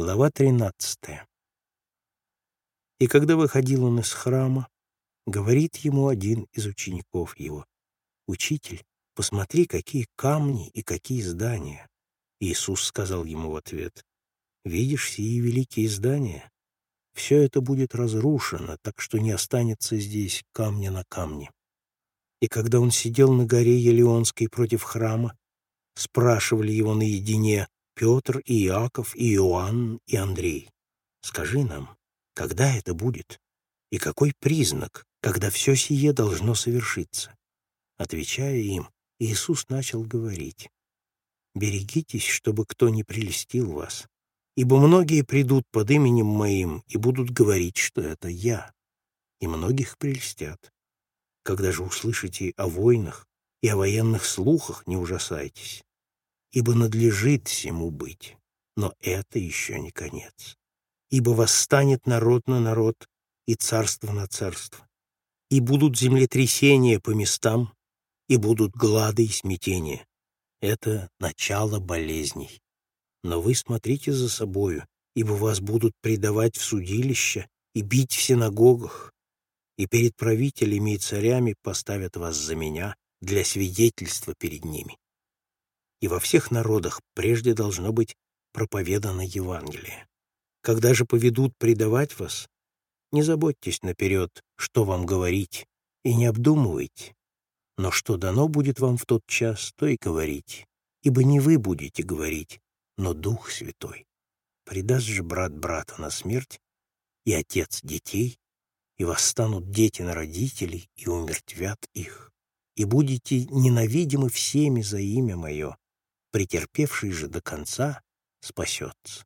Глава 13. И когда выходил он из храма, говорит ему один из учеников его, «Учитель, посмотри, какие камни и какие здания». Иисус сказал ему в ответ, «Видишь сии великие здания? Все это будет разрушено, так что не останется здесь камня на камне». И когда он сидел на горе Елеонской против храма, спрашивали его наедине, Петр, и Иаков, и Иоанн, и Андрей. Скажи нам, когда это будет? И какой признак, когда все сие должно совершиться? Отвечая им, Иисус начал говорить. «Берегитесь, чтобы кто не прелестил вас, ибо многие придут под именем Моим и будут говорить, что это Я, и многих прелестят. Когда же услышите о войнах и о военных слухах, не ужасайтесь, ибо надлежит всему быть. Но это еще не конец. Ибо восстанет народ на народ и царство на царство. И будут землетрясения по местам, и будут глады и смятения. Это начало болезней. Но вы смотрите за собою, ибо вас будут предавать в судилище и бить в синагогах, и перед правителями и царями поставят вас за меня для свидетельства перед ними и во всех народах прежде должно быть проповедано Евангелие. Когда же поведут предавать вас, не заботьтесь наперед, что вам говорить, и не обдумывайте. Но что дано будет вам в тот час, то и говорите, ибо не вы будете говорить, но Дух Святой. Предаст же брат брата на смерть, и отец детей, и восстанут дети на родителей, и умертвят их, и будете ненавидимы всеми за имя Мое, претерпевший же до конца спасется.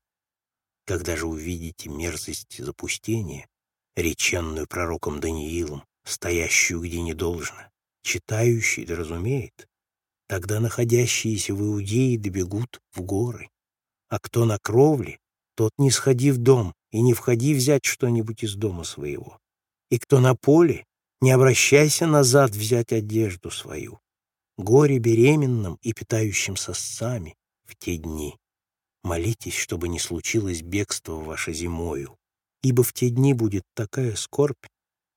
Когда же увидите мерзость запустения, реченную пророком Даниилом, стоящую где не должно, читающий да разумеет, тогда находящиеся в Иудее добегут в горы, а кто на кровле, тот не сходи в дом и не входи взять что-нибудь из дома своего, и кто на поле, не обращайся назад взять одежду свою, горе беременным и питающим сосцами в те дни. Молитесь, чтобы не случилось бегство ваше зимою, ибо в те дни будет такая скорбь,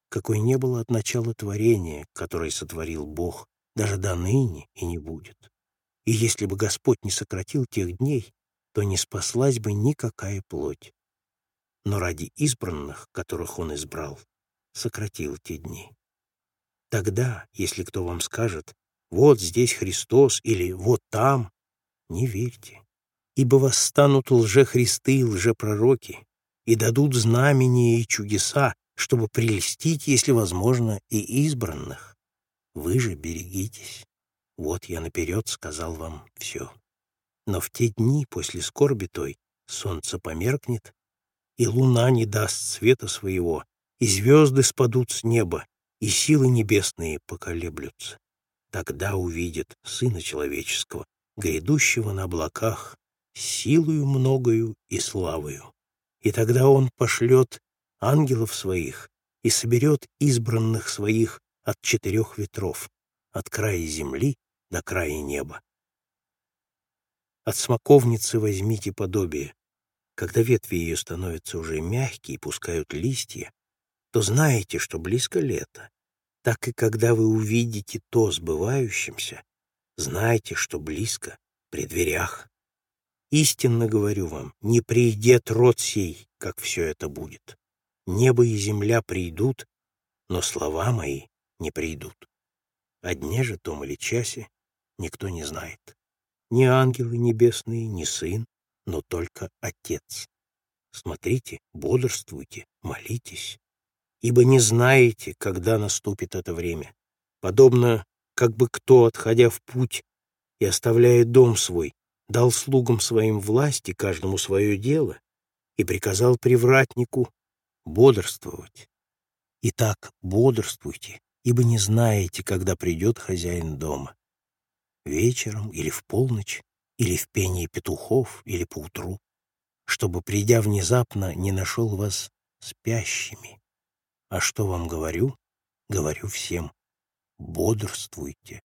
какой не было от начала творения, которое сотворил Бог, даже до ныне и не будет. И если бы Господь не сократил тех дней, то не спаслась бы никакая плоть. Но ради избранных, которых Он избрал, сократил те дни. Тогда, если кто вам скажет, вот здесь Христос или вот там, не верьте, ибо восстанут лжехристы и лжепророки и дадут знамения и чудеса, чтобы прельстить, если возможно, и избранных. Вы же берегитесь. Вот я наперед сказал вам все. Но в те дни после скорби той солнце померкнет, и луна не даст света своего, и звезды спадут с неба, и силы небесные поколеблются. Тогда увидит Сына Человеческого, грядущего на облаках, силою многою и славою. И тогда Он пошлет ангелов своих и соберет избранных своих от четырех ветров, от края земли до края неба. От смоковницы возьмите подобие. Когда ветви ее становятся уже мягкие и пускают листья, то знаете, что близко лето так и когда вы увидите то сбывающимся, знайте, что близко, при дверях. Истинно говорю вам, не придет род сей, как все это будет. Небо и земля придут, но слова мои не придут. О дне же том или часе никто не знает. Ни ангелы небесные, ни сын, но только Отец. Смотрите, бодрствуйте, молитесь, ибо не знаете, когда наступит это время. Подобно, как бы кто, отходя в путь и оставляя дом свой, дал слугам своим власти каждому свое дело и приказал привратнику бодрствовать. Итак, бодрствуйте, ибо не знаете, когда придет хозяин дома. Вечером или в полночь, или в пении петухов, или поутру, чтобы, придя внезапно, не нашел вас спящими. А что вам говорю? Говорю всем. Бодрствуйте.